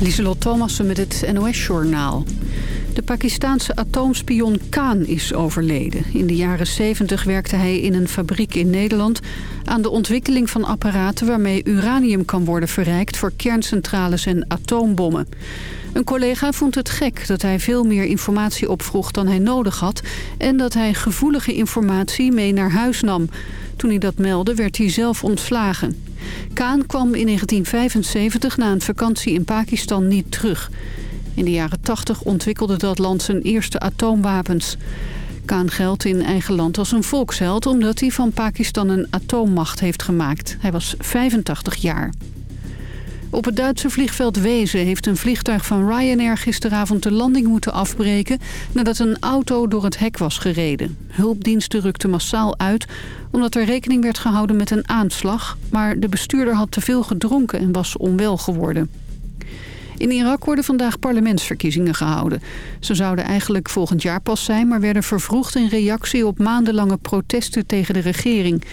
Lieselot Thomassen met het NOS-journaal. De Pakistaanse atoomspion Khan is overleden. In de jaren 70 werkte hij in een fabriek in Nederland... aan de ontwikkeling van apparaten waarmee uranium kan worden verrijkt... voor kerncentrales en atoombommen. Een collega vond het gek dat hij veel meer informatie opvroeg dan hij nodig had... en dat hij gevoelige informatie mee naar huis nam. Toen hij dat meldde werd hij zelf ontslagen. Kaan kwam in 1975 na een vakantie in Pakistan niet terug. In de jaren 80 ontwikkelde dat land zijn eerste atoomwapens. Kaan geldt in eigen land als een volksheld... omdat hij van Pakistan een atoommacht heeft gemaakt. Hij was 85 jaar. Op het Duitse vliegveld Wezen heeft een vliegtuig van Ryanair gisteravond de landing moeten afbreken nadat een auto door het hek was gereden. Hulpdiensten rukten massaal uit omdat er rekening werd gehouden met een aanslag, maar de bestuurder had te veel gedronken en was onwel geworden. In Irak worden vandaag parlementsverkiezingen gehouden. Ze zouden eigenlijk volgend jaar pas zijn... maar werden vervroegd in reactie op maandenlange protesten tegen de regering.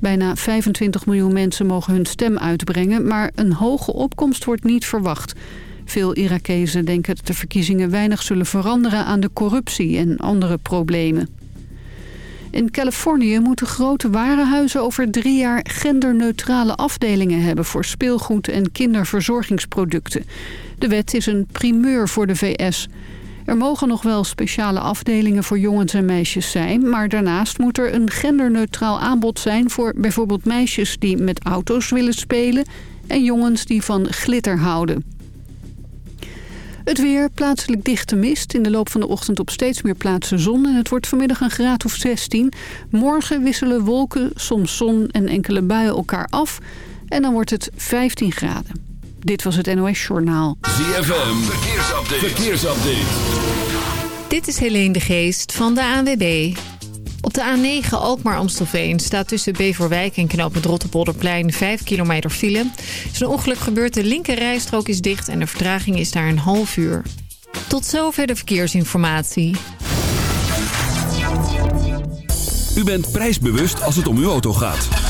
Bijna 25 miljoen mensen mogen hun stem uitbrengen... maar een hoge opkomst wordt niet verwacht. Veel Irakezen denken dat de verkiezingen weinig zullen veranderen... aan de corruptie en andere problemen. In Californië moeten grote warenhuizen over drie jaar genderneutrale afdelingen hebben voor speelgoed en kinderverzorgingsproducten. De wet is een primeur voor de VS. Er mogen nog wel speciale afdelingen voor jongens en meisjes zijn... maar daarnaast moet er een genderneutraal aanbod zijn... voor bijvoorbeeld meisjes die met auto's willen spelen... en jongens die van glitter houden. Het weer, plaatselijk dichte mist. In de loop van de ochtend op steeds meer plaatsen zon. En het wordt vanmiddag een graad of 16. Morgen wisselen wolken, soms zon en enkele buien elkaar af. En dan wordt het 15 graden. Dit was het NOS Journaal. ZFM, verkeersupdate. verkeersupdate. Dit is Helene de Geest van de ANWB. Op de A9 Alkmaar-Amstelveen staat tussen Beverwijk en knooppunt Rotterpolderplein 5 kilometer file. Er is een ongeluk gebeurd, de linker rijstrook is dicht en de vertraging is daar een half uur. Tot zover de verkeersinformatie. U bent prijsbewust als het om uw auto gaat.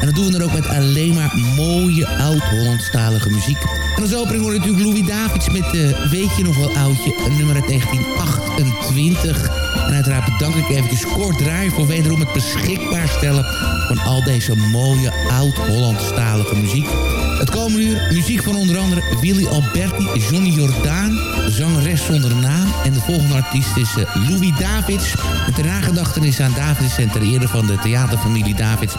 En dat doen we dan ook met alleen maar mooie oud-Hollandstalige muziek. En als opening je natuurlijk Louis Davids met uh, Weet je nog wel oudje, een nummer uit 1928. En uiteraard bedank ik eventjes Kort Draai voor wederom het beschikbaar stellen van al deze mooie oud-Hollandstalige muziek. Het komende uur muziek van onder andere Willy Alberti, Johnny Jordaan, zangeres zonder naam. En de volgende artiest is uh, Louis Davids. Met de nagedachtenis aan Davids en ter van de theaterfamilie Davids...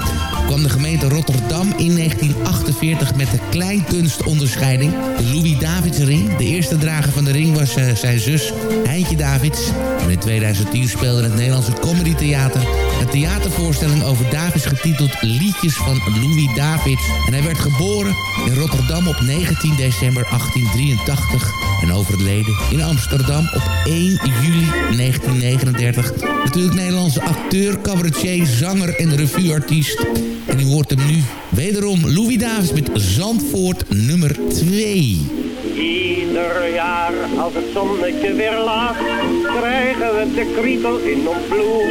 kwam de gemeente Rotterdam in 1948 met de kleinkunstonderscheiding. De Louis Davids ring. De eerste drager van de ring was uh, zijn zus Heintje Davids. En in 2010 speelde het Nederlandse Comedy Theater... een theatervoorstelling over Davids getiteld Liedjes van Louis Davids. En hij werd geboren in Rotterdam op 19 december 1883 en overleden in Amsterdam op 1 juli 1939. Natuurlijk Nederlandse acteur, cabaretier, zanger en revueartiest. En u hoort hem nu wederom Louis Davids met Zandvoort nummer 2. Ieder jaar als het zonnetje weer lacht, krijgen we de kriebel in ons bloed.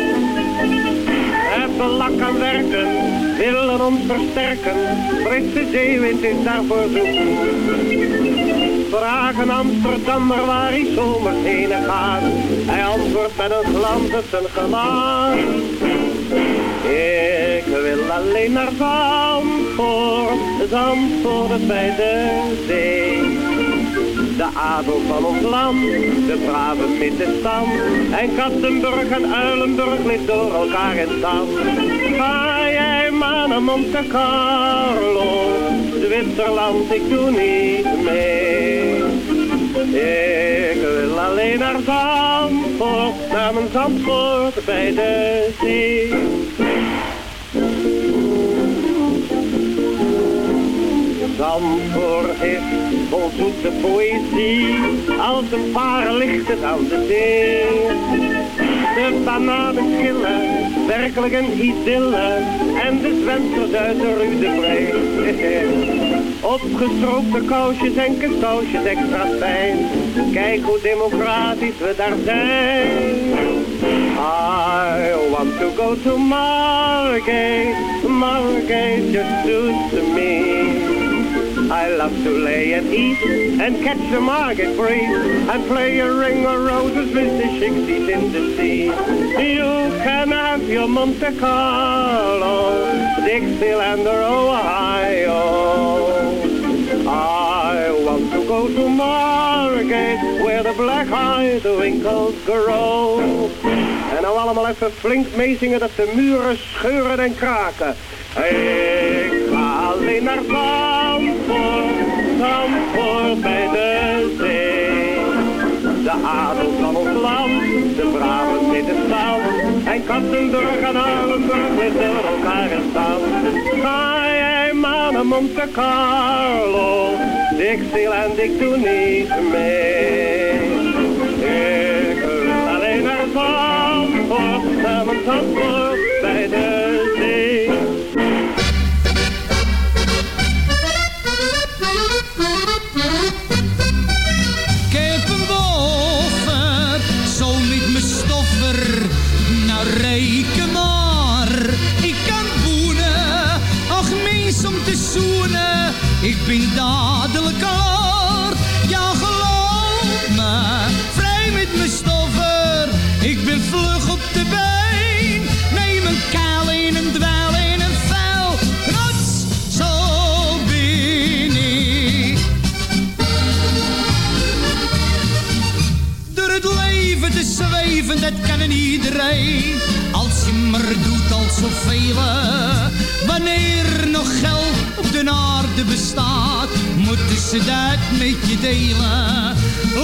Hebben lak aan werken, willen ons versterken, Britse zeewind is daarvoor zoek. Vragen Amsterdammer waar hij zomers heen gaat, hij antwoordt met een glans op zijn gelaat. Ik wil alleen naar Zandvoort, Zandvoort bij de zee. De adel van ons land, de brave middenstand. En Kattenburg en Uilenburg ligt door elkaar in stand. Ga jij maar mannen Monte Carlo. Zwitserland, ik doe niet mee. Ik wil alleen naar Zandvoort, naar mijn Zandvoort bij de zee. Zandvoort is vol zoete poëzie, als een paar lichten aan de zee. De bananen schillen, werkelijk een idylle, en de zwemsters uit de Rudebrei. Opgestroopte kousjes en kuskousjes extra fijn, kijk hoe democratisch we daar zijn. I want to go to Margate, Margate just suits me. I love to lay and eat and catch the market breeze and play a ring of roses with the shikes in the sea. You can have your Monte Carlo, Dixieland or Ohio. I want to go to Margate where the black-eyed winkels grow. En nou allemaal even flink meezingen dat de muren scheuren en kraken. Ik ga alleen naar Zandvoort bij de zee. De adel van ons land, de braven zitten staan. En Kattenburg en Arenburg liggen elkaar in staan. Ga jij maar naar Monte Carlo, Dixieland, ik doe niet mee. Ik wil alleen naar Zandvoort, naar mijn Zandvoort bij de Wanneer nog geld op de aarde bestaat, moeten ze dat met je delen.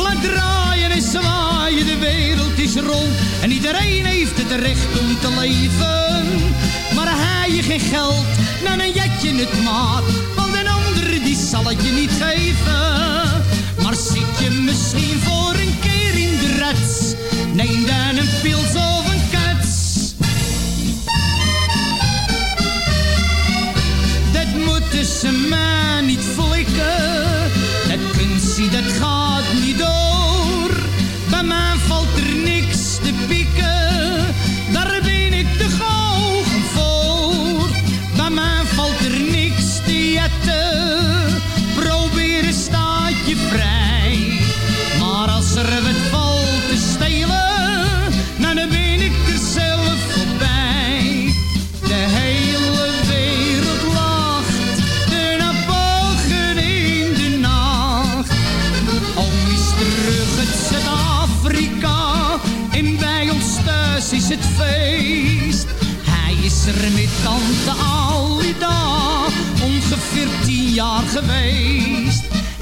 Laat draaien en zwaaien, de wereld is rond. En iedereen heeft het recht om te leven. Maar hij je geen geld, dan een jetje het maat. Want een ander die zal het je niet geven. Maar zit je misschien voor een keer in de rats? Neem dan een pils of ze maar niet flikken. Dat kunstje dat gaat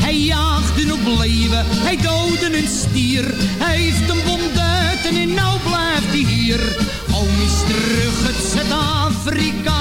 Hij jaagde op leven, hij doodde een stier. Hij heeft een bom duiten en nou blijft hij hier. Oom is terug uit Zuid-Afrika,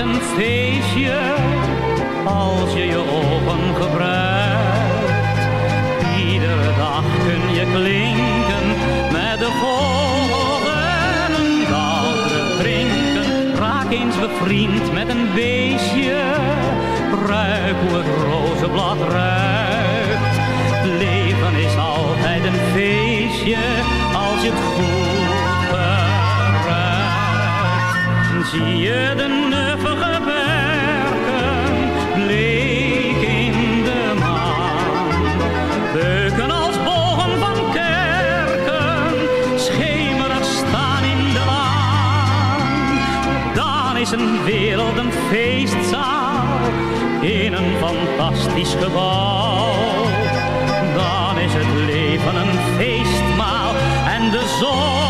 een feestje als je je ogen gebruikt. Iedere dag kun je klinken met de vogels en een drinken. Raak eens bevriend met een beestje, hoe het rozenblad ruikt. Een wereld een feestzaal in een fantastisch gebouw. Dan is het leven een feestmaal en de zon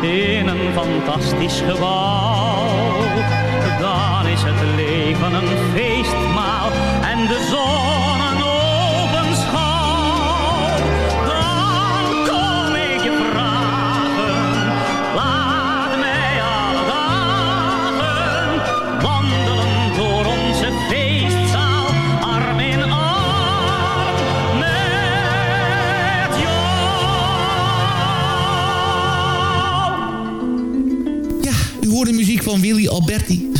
in een fantastisch gebouw. Dan is het leven een feestmaal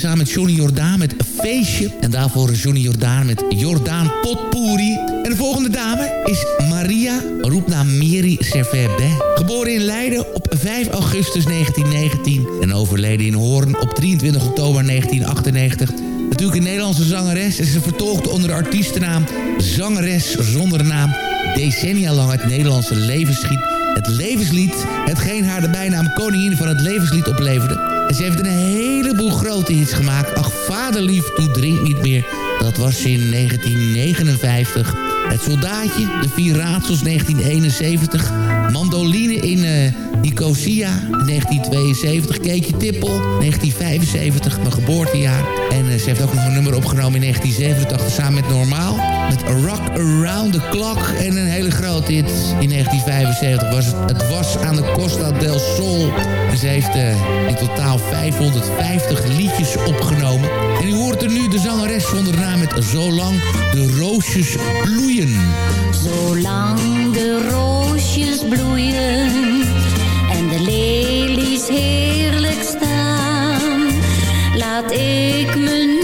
Samen met Johnny Jordaan met Feestje. En daarvoor Johnny Jordaan met Jordaan Potpourri. En de volgende dame is Maria, roepnaam Miri Servet-Bay. Geboren in Leiden op 5 augustus 1919. En overleden in Hoorn op 23 oktober 1998. Natuurlijk een Nederlandse zangeres. En ze vertolkte onder de artiestennaam Zangeres zonder naam. Decennia lang het Nederlandse levenslied. Het levenslied, hetgeen haar de bijnaam koningin van het levenslied opleverde. En ze heeft een heleboel grote hits gemaakt. Ach, vaderlief, doe drink niet meer. Dat was in 1959. Het soldaatje, de vier raadsels 1971. Mandoline in eh, Nicosia 1972. Keetje Tippel 1975, mijn geboortejaar. En eh, ze heeft ook nog een nummer opgenomen in 1987 samen met Normaal. Met Rock Around the Clock. En een hele grote hit in 1975 was het. Het was aan de Costa del Sol. En ze heeft eh, in totaal 550 liedjes opgenomen. En u hoort er nu de zangeres zonder naam met Zolang de roosjes bloeien. Zolang de roosjes bloeien ik me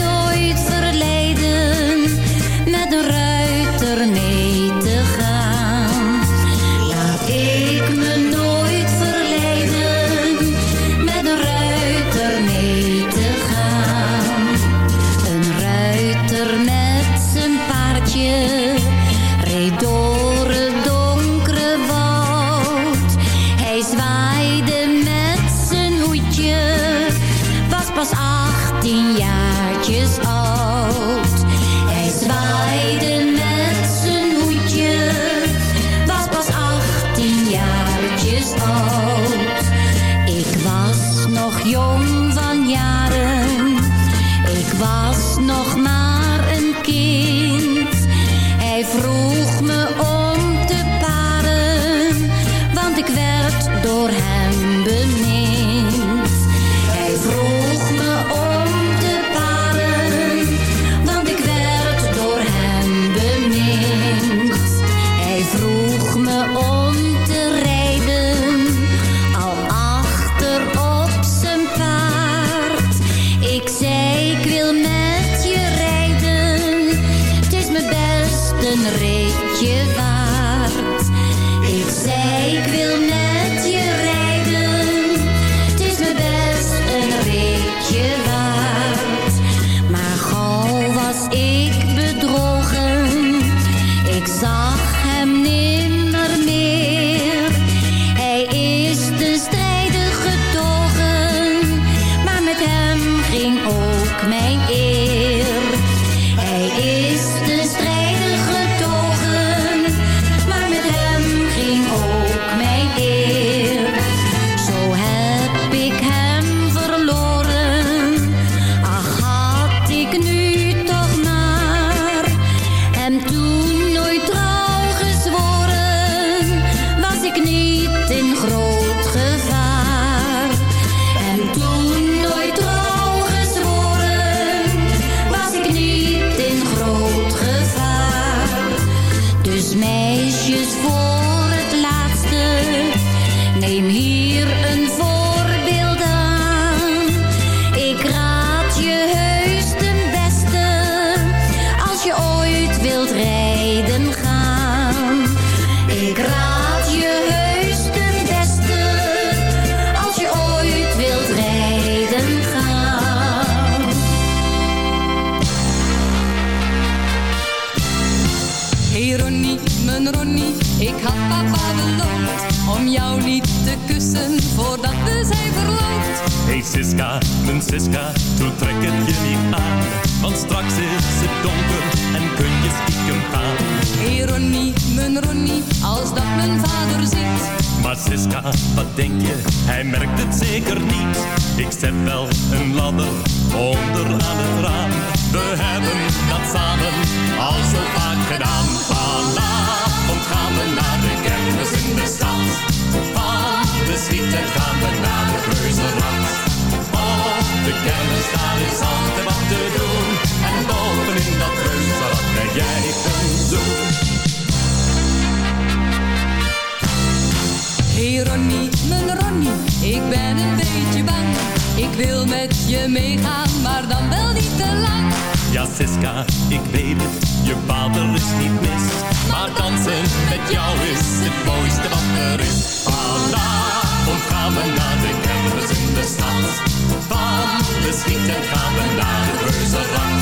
schieten gaan we naar de reuzenrad.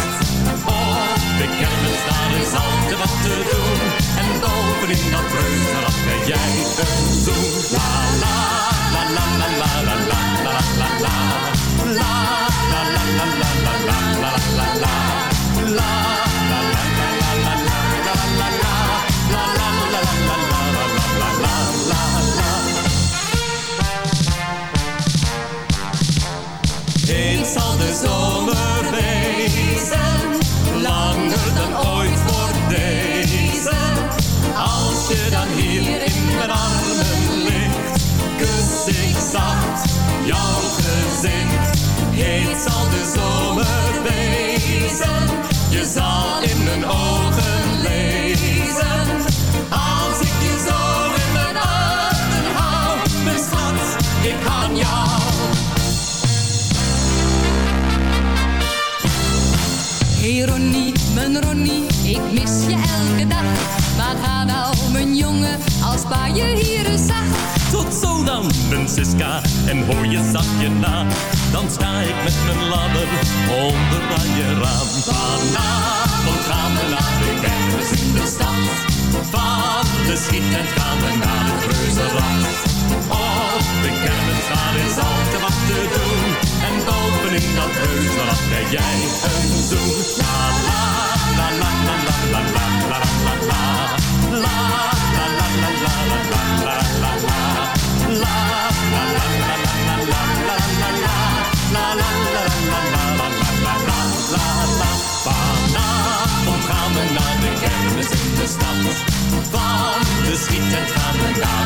Op de kermis, daar is altijd wat te doen. En bovenin dat reuzenrad ben jij een zoen. La la, la la la la la la la la la. La la la la la la la la la la. La la la la la la la la la la. La la la la la la la zal de zomer wezen, langer dan ooit voor deze. Als je dan hier in mijn armen ligt, kus ik zacht jouw gezicht. Heet zal de zomer wezen, je zal in mijn ogen lezen. Als ik je zo in mijn armen hou, mijn schat, ik kan jou. Hey Ronnie, mijn Ronnie, ik mis je elke dag. Maar ga nou, mijn jongen, als pa je hier eens zag. Tot zo dan, mijn Siska, en hoor je zachtje na. Dan sta ik met mijn ladder onder aan je raam. Vanavond gaan we naar de kermis in de stad. Van de schieten gaan we naar het reuzenrad. Op de kermis daar is altijd wat te doen. En bovenin dat reuzenrad krijg jij een zoen. La la la la la la la la la la la. La la la la la la la la la la. La la la la la la la la la la. La la la la la la la la la la la. Vanavond gaan we naar de kermis in de stad. Van de schieten gaan we naar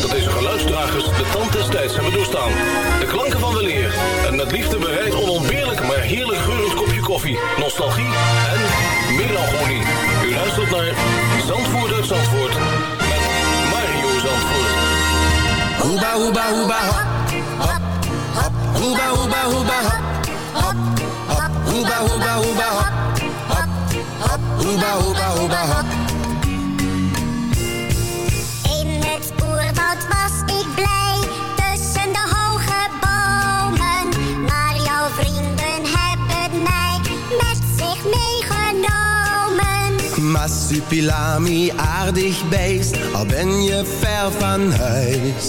Dat deze geluidsdragers de tand des tijds hebben doorstaan. De klanken van weleer en met liefde bereid onontbeerlijk maar heerlijk geurend kopje koffie, nostalgie en melancholie. U luistert naar Zandvoort uit Zandvoort met Mario Zandvoort. Hoeba, hoeba, hoeba, hop, hop, hop. Hoeba, hoeba, hoeba, hop, hop, hop. Hoeba, hoeba, hoeba, hop, hop, hop. Hoeba, hoeba, hoeba, hop. Massupilami, aardig beest, al ben je ver van huis.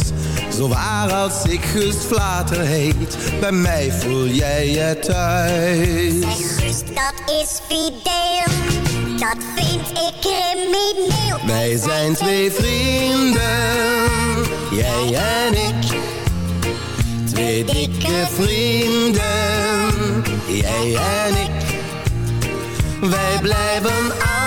Zo waar als ik Gust Vlater heet, bij mij voel jij je thuis. Zeg Gust, dat is fideel, dat vind ik crimineel. Wij zijn twee vrienden, jij en ik. Twee dikke vrienden, jij en ik. Wij blijven altijd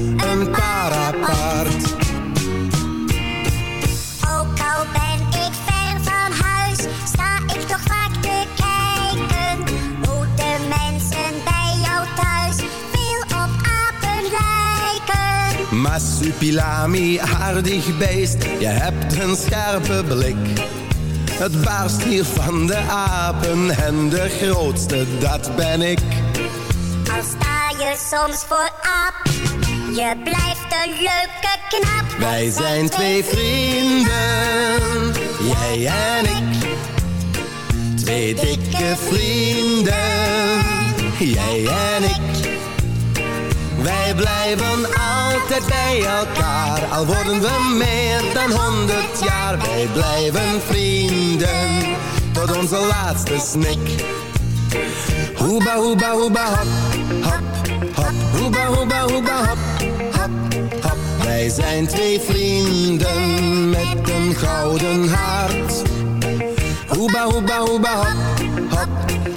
een paar apart. Ook al ben ik ver van huis, sta ik toch vaak te kijken hoe de mensen bij jou thuis veel op apen lijken. Masupilami, aardig beest, je hebt een scherpe blik. Het baarst hier van de apen en de grootste, dat ben ik. Al sta je soms voor aap, je blijft een leuke knap. Wij zijn twee vrienden, jij en ik. Twee dikke vrienden, jij en ik. Wij blijven altijd bij elkaar, al worden we meer dan honderd jaar. Wij blijven vrienden, tot onze laatste snik. Hoeba, hoeba, hoeba, hop, hop, hop. Hoeba, hoeba, hoeba, hop. Wij zijn twee vrienden met een gouden hart. Hoeba, hoeba, hoeba, hop, hop,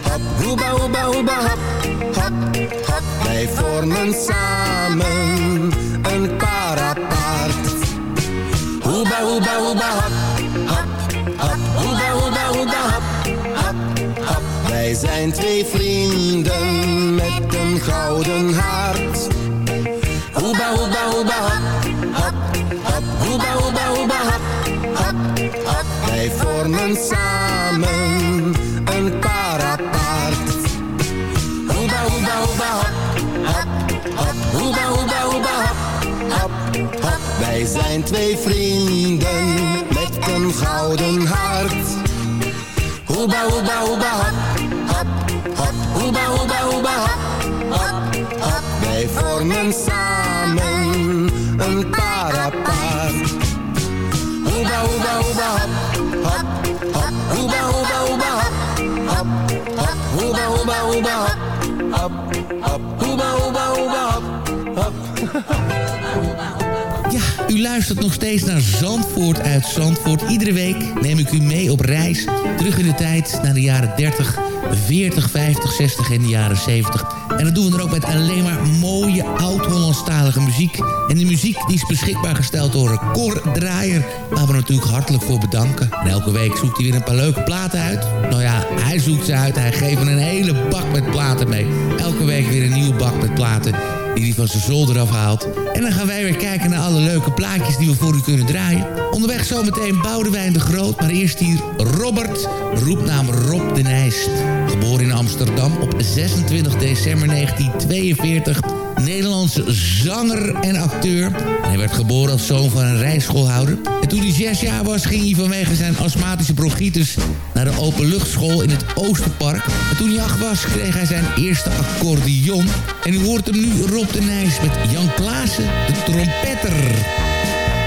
hop. Hoeba, hoeba, hoeba, hop, hop, hop. Wij vormen samen een paar apart. Hoeba, hoeba, hoeba, hop, hop, hop. Hop, hop. Wij zijn twee vrienden met een gouden hart. Hoeba, hoeba, hoeba, Wij vormen samen een paar. Hoeba, hoeba, hoeba, hop, hop, hop. Hoeba, hoeba, hoeba. Wij zijn twee vrienden met een gouden hart. Hoeba, hoeba, hoeba, hop, luistert nog steeds naar Zandvoort uit Zandvoort. Iedere week neem ik u mee op reis. Terug in de tijd naar de jaren 30, 40, 50, 60 en de jaren 70. En dat doen we dan ook met alleen maar mooie oud-Hollandstalige muziek. En die muziek die is beschikbaar gesteld door Cor Draaier. Waar we natuurlijk hartelijk voor bedanken. En elke week zoekt hij weer een paar leuke platen uit. Nou ja, hij zoekt ze uit. Hij geeft een hele bak met platen mee. Elke week weer een nieuwe bak met platen die hij van zijn zolder afhaalt. En dan gaan wij weer kijken naar alle leuke plaatjes die we voor u kunnen draaien. Onderweg zometeen Boudewijn de Groot, maar eerst hier Robert, roepnaam Rob de Nijs. Geboren in Amsterdam op 26 december 1942... Nederlandse zanger en acteur. Hij werd geboren als zoon van een rijschoolhouder. En toen hij zes jaar was, ging hij vanwege zijn astmatische bronchitis... naar de openluchtschool in het Oosterpark. En toen hij acht was, kreeg hij zijn eerste accordeon. En u hoort hem nu Rob de Nijs met Jan Klaassen, de trompetter.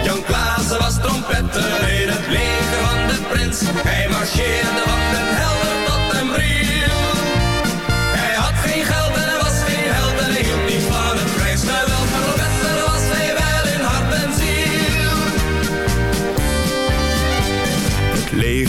Jan Klaassen was trompetter in het leger van de prins. Hij marcheerde van den helder tot den bril.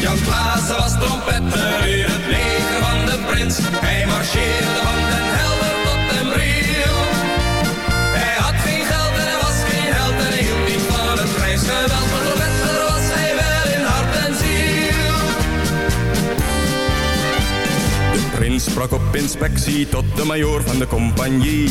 Jan Klaassen was trompetter in het leger van de prins. Hij marcheerde van den helder tot den bril. Hij had geen geld en hij was geen held en hij hield niet van het prijsgeweld. Maar trompetter was hij wel in hart en ziel. De prins sprak op inspectie tot de majoor van de compagnie.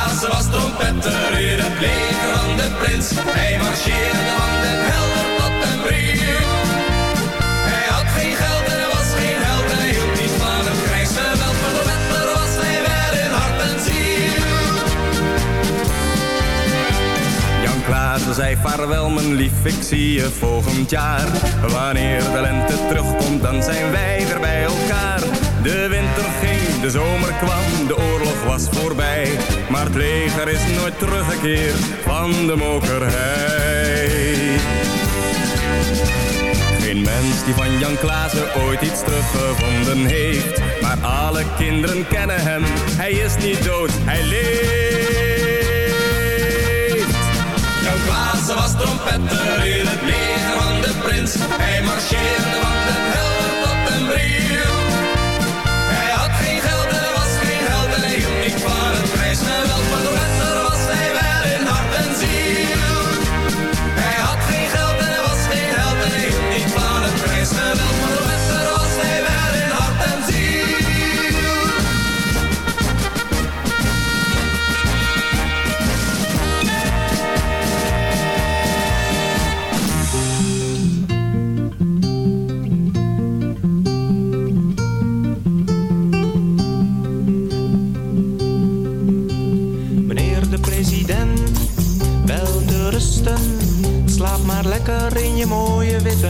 was trompetter in het leger van de prins. Hij marcheerde van den helder tot den bril. Hij had geen geld en was geen held en hij hield niet van het krijgsgeweld. Maar trompetter was hij wel in hart en ziel. Jan Klaassen zei vaarwel mijn lief, ik zie je volgend jaar. Wanneer de lente terugkomt, dan zijn wij weer bij elkaar. De winter ging, de zomer kwam, de oorlog was voorbij. Maar het leger is nooit teruggekeerd van de mokerhei. Geen mens die van Jan Klaassen ooit iets teruggevonden heeft. Maar alle kinderen kennen hem, hij is niet dood, hij leeft. Jan Klaassen was trompetter in het leger van de prins. Hij marcheerde van den helder tot den bril.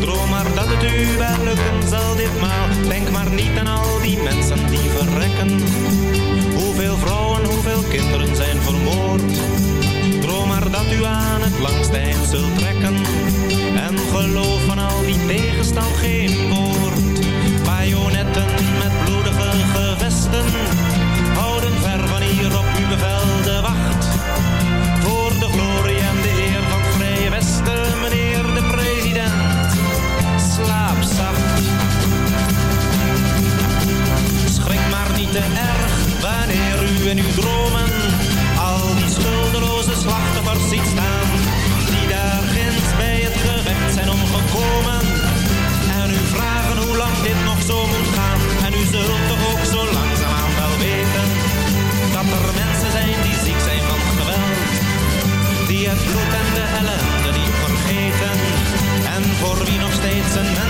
Droom maar dat het u wel lukken zal ditmaal. Denk maar niet aan al die mensen die verrekken. Hoeveel vrouwen, hoeveel kinderen zijn vermoord. Droom maar dat u aan het langste eind zult trekken. En geloof van al die tegenstand geen woord. Te erg wanneer u in uw dromen al die schuldeloze slachtoffers ziet staan. Die daar ginds bij het gevecht zijn omgekomen. En u vragen hoe lang dit nog zo moet gaan. En u zult toch ook zo langzaamaan wel weten dat er mensen zijn die ziek zijn van geweld. Die het bloed en de ellende niet vergeten. En voor wie nog steeds een mensenleven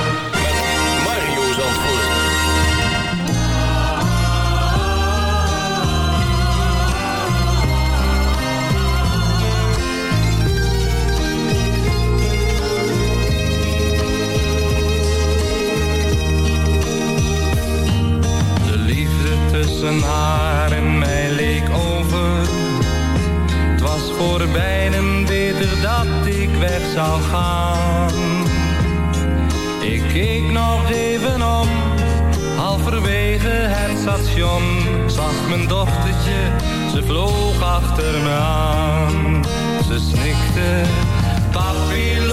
tussen haar en mij leek over. Het was voor beiden beter dat ik weg zou gaan. Ik keek nog even om, halverwege het station. Zag mijn dochtertje, ze vloog achter me aan. Ze snikte, papi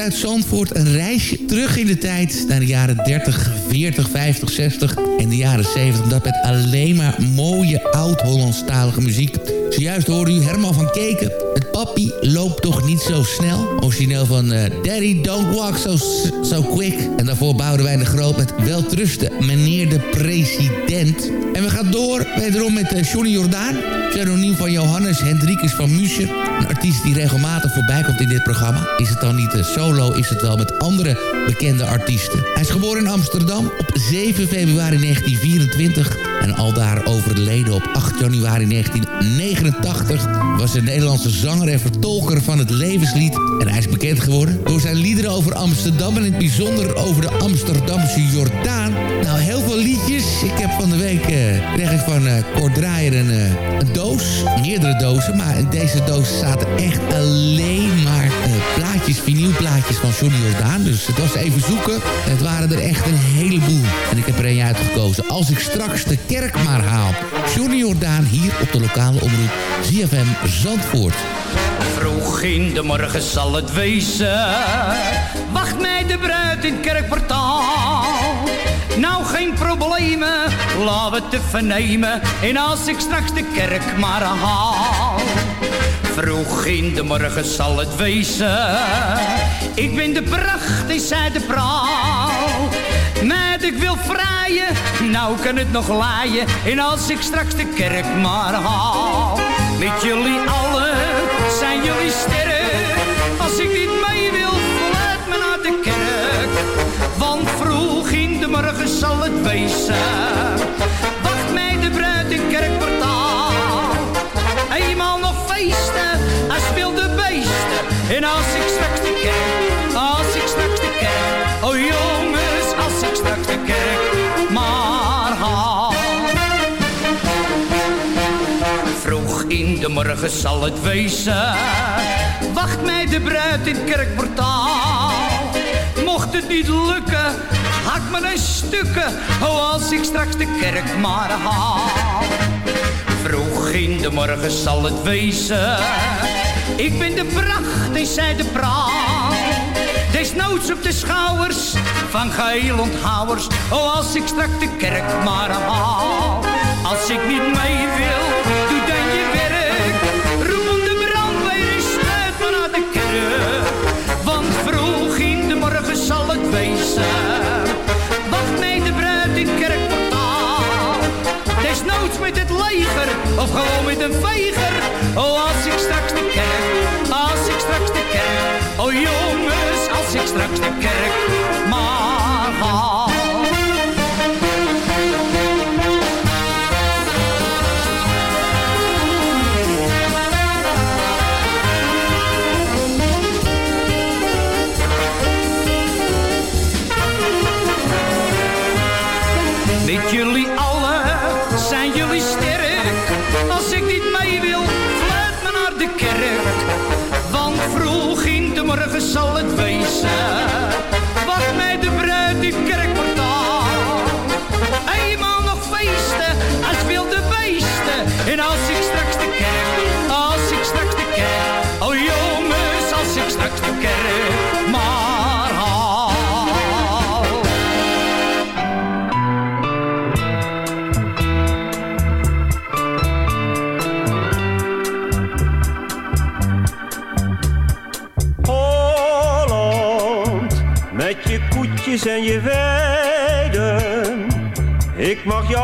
uit Zandvoort. Een reisje terug in de tijd naar de jaren 30, 40, 50, 60 en de jaren 70. Dat met alleen maar mooie oud-Hollandstalige muziek. Zojuist hoorde u Herman van Keken. Het papi loopt toch niet zo snel. Origineel van eh, Daddy Don't Walk So, so Quick. En daarvoor bouwden wij de groot met Weltrusten, meneer de president. En we gaan door, wederom met uh, Johnny Jordaan. Pseudoniem van Johannes Hendrikus van Muscher. Een artiest die regelmatig voorbij komt in dit programma. Is het dan niet uh, solo, is het wel met andere bekende artiesten. Hij is geboren in Amsterdam op 7 februari 1924. En aldaar overleden op 8 januari 1989 was een Nederlandse zanger en vertolker van het levenslied. En hij is bekend geworden door zijn liederen over Amsterdam... en in het bijzonder over de Amsterdamse Jordaan. Nou, heel veel liedjes. Ik heb van de week, uh, kreeg ik van uh, Kort Draaier een, uh, een doos. Meerdere dozen, maar in deze doos zaten echt alleen maar plaatjes, vinylplaatjes van Johnny Jordaan. Dus het was even zoeken. Het waren er echt een heleboel. En ik heb er een uitgekozen. Als ik straks de kerk maar haal. Jordaan hier op de lokale omroep ZFM Zandvoort. Vroeg in de morgen zal het wezen. Wacht mij de bruid in het kerkportaal. Nou geen problemen, we het even nemen. En als ik straks de kerk maar haal. Vroeg in de morgen zal het wezen. Ik ben de pracht, is zij de praal. Met ik wil vrijen, nou kan het nog laaien. En als ik straks de kerk maar haal. Met jullie allen zijn jullie sterren. Als ik niet mee wil, verlaat me naar de kerk. Want vroeg in de morgen zal het wezen. Wacht mij de bruid in kerkportaal. Eenmaal nog feesten, als wil de beesten. En als ik straks de kerk, als ik straks de kerk. Oh jongens, morgen zal het wezen. Wacht mij de bruid in kerkportaal. Mocht het niet lukken, hak me een stukken. Oh, als ik straks de kerk maar haal. Vroeg in de morgen zal het wezen. Ik ben de pracht en zij de praal. Desnoods op de schouwers van geheel onthouders. Oh, als ik straks de kerk maar haal. Als ik niet mee wil of gewoon met een veger. Oh, als ik straks de kerk, als ik straks de kerk. Oh jongens, als ik straks de kerk mag zal het wezen.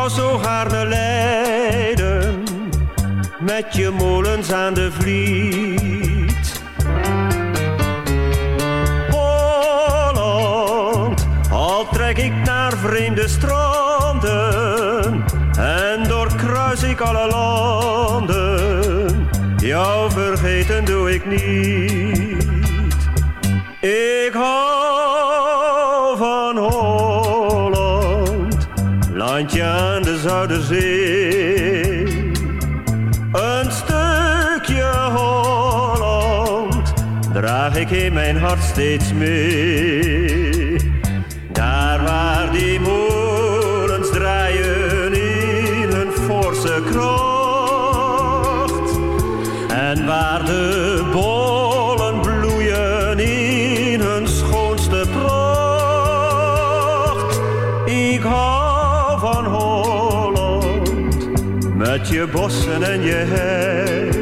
Zo gaarne leiden, met je molens aan de vliet. Holland, al trek ik naar vreemde stranden en doorkruis ik alle landen. Jou vergeten doe ik niet. Ik hou landje aan de. Een stukje Holland draag ik in mijn hart steeds mee. Bossen en je hei.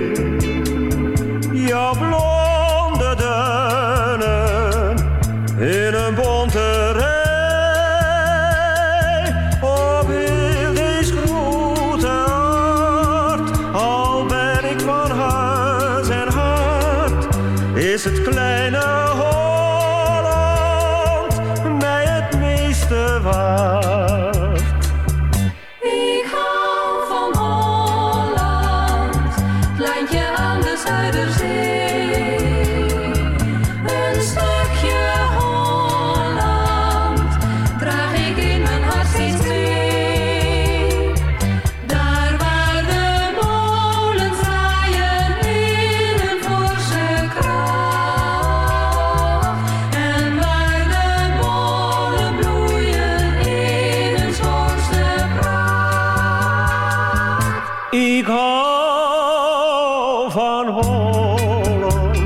Van Holland,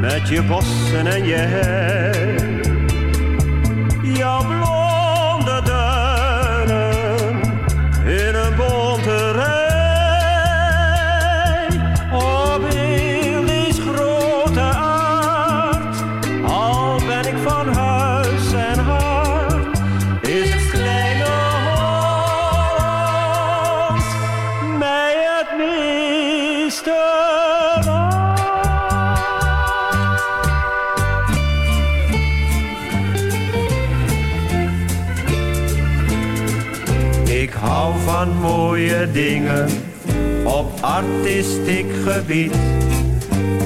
met je bossen en je hei. Dingen op artistiek gebied.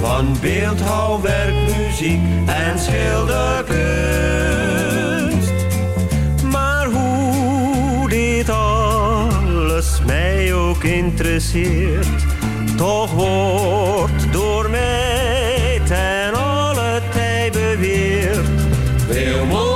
Van beeldhouwwerk, muziek en schilderkunst. Maar hoe dit alles mij ook interesseert, toch wordt door mij ten alle tij beweerd. Veel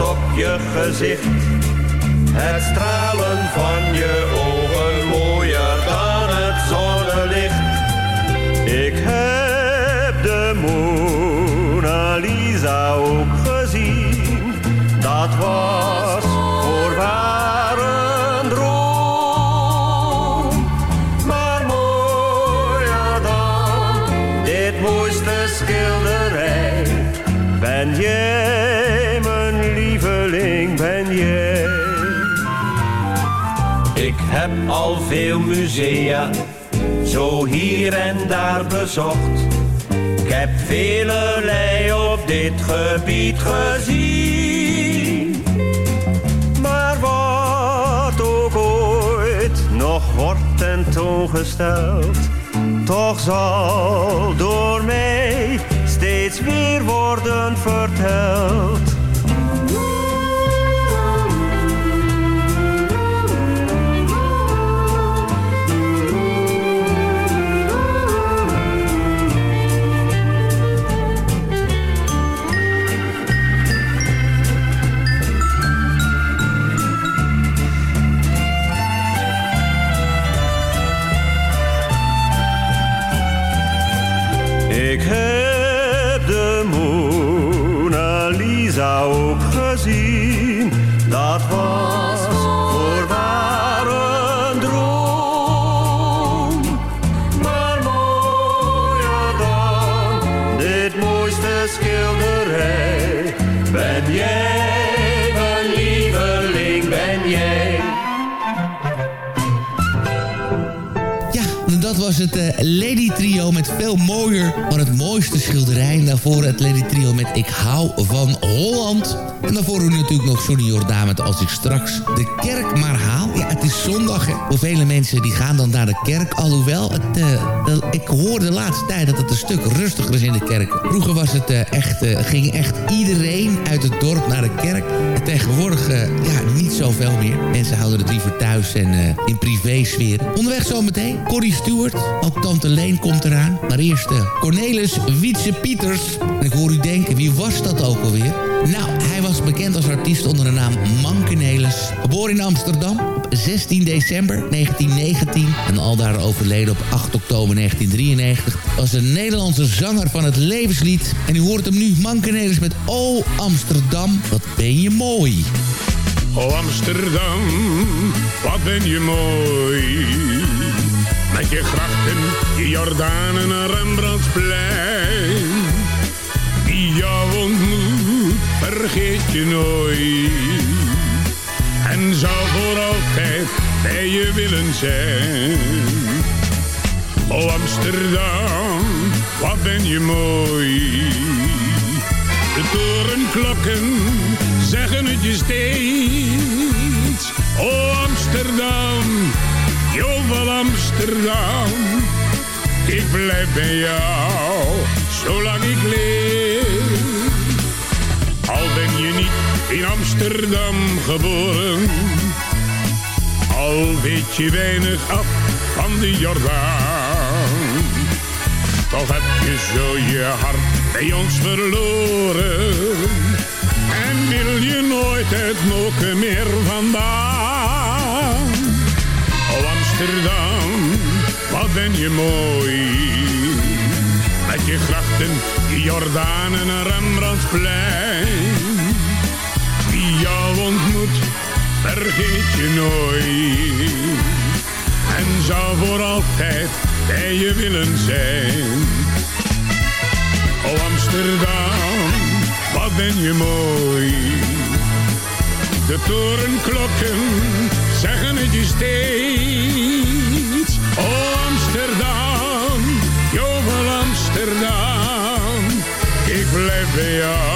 op je gezicht. Het stralen van je ogen mooier dan het zonnelicht. Ik heb de Mona Lisa ook gezien. Dat was Ik heb al veel musea, zo hier en daar bezocht. Ik heb velelei op dit gebied gezien. Maar wat ook ooit nog wordt tentoongesteld, toch zal door mij steeds weer worden verteld. Was het eh, Lady Trio met veel mooier van het mooiste schilderij. En daarvoor het Lady Trio met Ik hou van Holland. En daarvoor u natuurlijk nog Johnny Jordaan met Als ik straks de kerk maar haal. Ja, het is zondag hè. Voor vele mensen die gaan dan naar de kerk. Alhoewel, het, eh, ik hoor de laatste tijd dat het een stuk rustiger is in de kerk. Vroeger was het eh, echt, eh, ging echt iedereen uit het dorp naar de kerk. En tegenwoordig ja, niet zoveel meer. Mensen houden het liever thuis en in privésfeer. Onderweg zometeen Corrie Stewart. Ook Tante Leen komt eraan. Maar eerst Cornelis Wietse Pieters. En ik hoor u denken, wie was dat ook alweer? Nou, hij was bekend als artiest onder de naam Mankenelis. Geboren in Amsterdam op 16 december 1919 en aldaar overleden op 8 oktober 1993... was een Nederlandse zanger van het levenslied. En u hoort hem nu, Mankenelis met O Amsterdam, wat ben je mooi. Oh Amsterdam, wat ben je mooi. Met je grachten, je Jordanen en Rembrandtsplein. Wie jou ontmoet, vergeet je nooit. En zou voor altijd bij je willen zijn. Oh Amsterdam, wat ben je mooi. De torenklokken zeggen het je steeds. Oh Amsterdam, jovel Amsterdam. Ik blijf bij jou, zolang ik leef. Je niet in Amsterdam geboren. Al weet je weinig af van de Jordaan. Toch heb je zo je hart bij ons verloren. En wil je nooit het moken meer vandaan. Oh Amsterdam, wat ben je mooi. Met je grachten, je Jordanen en Rembrandtsplein. Jou ontmoet, vergeet je nooit. En zou voor altijd bij je willen zijn. Oh Amsterdam, wat ben je mooi. De torenklokken zeggen het je steeds. Oh Amsterdam, jovel Amsterdam. Ik blijf bij jou,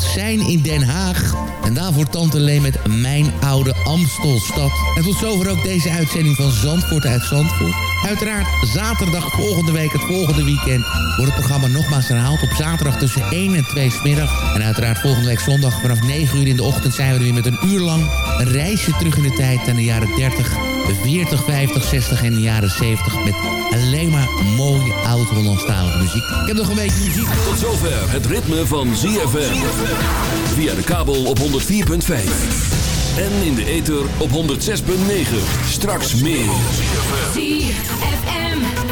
Zou zijn in Den Haag. En daarvoor Tante Lee met Mijn Oude Amstelstad. En tot zover ook deze uitzending van Zandvoort uit Zandvoort. Uiteraard zaterdag volgende week, het volgende weekend... wordt het programma nogmaals herhaald op zaterdag tussen 1 en 2 's middag. En uiteraard volgende week zondag vanaf 9 uur in de ochtend... zijn we er weer met een uur lang reisje terug in de tijd... naar de jaren 30, 40, 50, 60 en de jaren 70... met alleen maar mooie oud-Hollandstalige muziek. Ik heb nog een beetje muziek. Tot zover het ritme van ZFM. Via de kabel op 104.5. En in de ether op 106.9. Straks meer.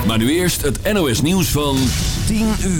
Maar nu eerst het NOS nieuws van 10 uur.